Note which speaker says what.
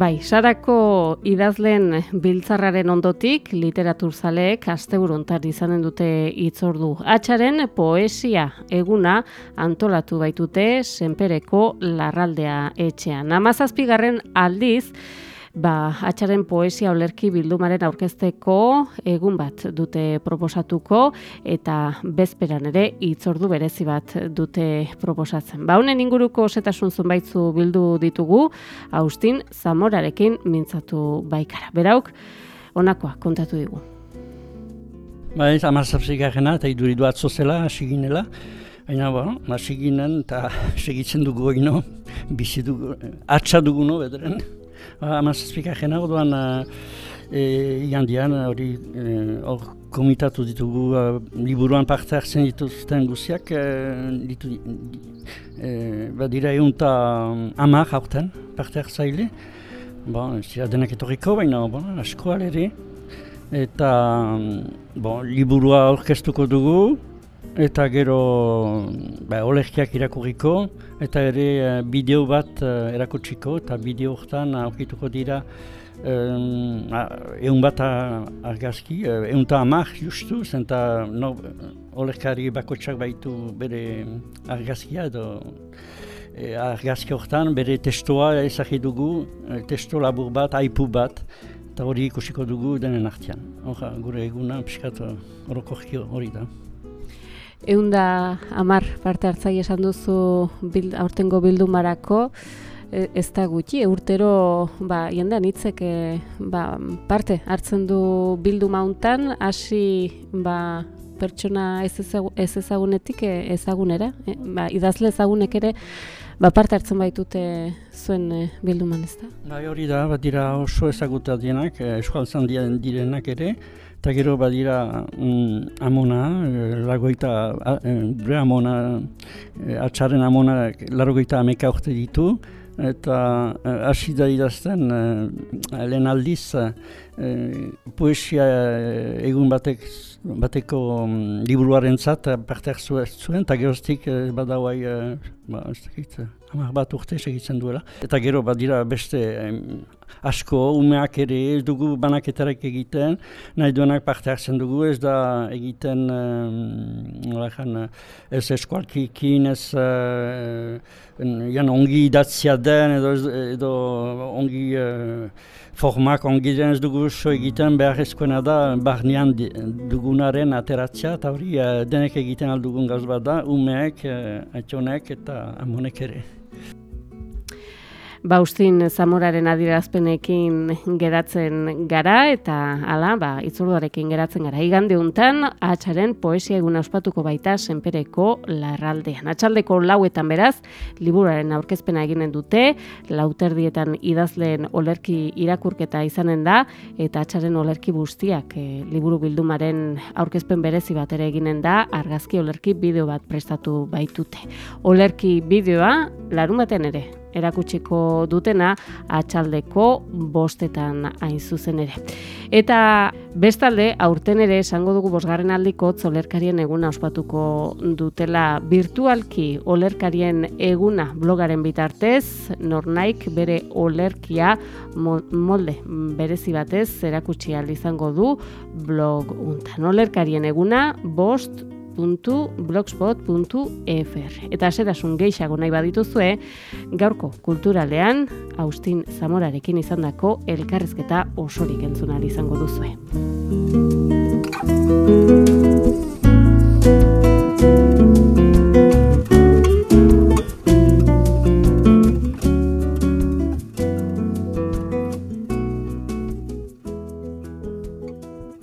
Speaker 1: Bai, sarako idazlen biltzarraren ondotik literaturzaleek asteburuntar izanen dute itzordu. Atxaren poesia eguna antolatu baitute senpereko larraldea etxean. Amazazpigarren aldiz, ba, atxaren poesia olerki bildumaren aurkezteko egun bat dute proposatuko eta bezperan ere itzordu berezi bat dute proposatzen. Ba, honen inguruko setasun zunbaitzu bildu ditugu, Austin Zamorarekin mintzatu baikara. Berauk, honakoa kontatu digu.
Speaker 2: Ba, ez amazapzik agena eta iduridu atzozela, asiginela. Baina, ba, asiginen eta segitzen dugu ino, bizi dugu, atxa dugu no, bederen. Amazazpika jena orduan e, igandian hori hor komitatu ditugu liburuan parte hartzen dituzten guziak e, ditu, e, badira egun eta amar haurten parte hartzaile. Bon, ez dira denak etorriko baina bon, asko alere eta bon, liburua orkestuko dugu Eta gero ba, olerkiak irakurriko, eta ere uh, bideo bat uh, erakutsiko, eta bideo horretan aurkituko dira um, egun bat argazki, uh, egun eta amak justu, zenta no, olerkari bakotsak baitu bere argazkia edo e, argazki horretan bere testoa ezagir dugu, testo labur bat, aipu bat, eta hori ikusiko dugu denen artean. Hora, gure eguna, piskat, hori da.
Speaker 1: Eunda amar parte hartzai esan duzu bild, aurtengo bildumarako, e, ez da gutxi, urtero ba, jendean hitzek ba, parte hartzen du bildu mauntan, hasi ba, pertsona ez, ez ezagunetik e, ezagunera, e, ba, idazle ezagunek ere ba, parte hartzen baitute zuen e, bilduman ez da?
Speaker 2: Bai hori da, bat dira oso ezagutat dienak, eskualtzan direnak ere, eta gero badira mm, amona, eh, lagoita, gure amona, eh, atxaren amona, lagoita ameka orte ditu, eta eh, hasi da idazten, lehen aldiz, poesia egun batek, bateko um, liburuaren zat, parteak zuen, eta geroztik badauai, ba, ez dakit, hamar bat urte segitzen duela. Eta gero badira beste asko, umeak ere ez dugu banaketarak egiten, nahi duenak parte hartzen dugu, ez da egiten um, ez eskualkikin, ez uh, ongi idatzia den, edo, edo ongi uh, formak ongi den ez dugu so egiten behar ezkoena da, barnean dugunaren ateratzea, eta hori uh, denek egiten aldugun gaz bat da, umeak, uh, eta amonek ere.
Speaker 1: Baustin Zamoraren adirazpenekin geratzen gara eta hala, ba, itzurduarekin geratzen gara. Igande untan, atxaren poesia egun ospatuko baita senpereko larraldean. Atxaldeko lauetan beraz, liburaren aurkezpena eginen dute, lauterdietan idazleen olerki irakurketa izanen da, eta atxaren olerki guztiak e, liburu bildumaren aurkezpen berezi bat ere eginen da, argazki olerki bideo bat prestatu baitute. Olerki bideoa, larun baten ere, erakutsiko dutena atxaldeko bostetan hain zuzen ere. Eta bestalde, aurten ere esango dugu bosgarren aldiko olerkarien eguna ospatuko dutela virtualki olerkarien eguna blogaren bitartez, nornaik bere olerkia molde berezi batez erakutsi izango du blog untan. Olerkarien eguna bost www.blogspot.fr Eta zerasun gehiago nahi badituzue, gaurko kulturalean, Austin Zamorarekin izandako elkarrezketa osorik entzunari izango duzue.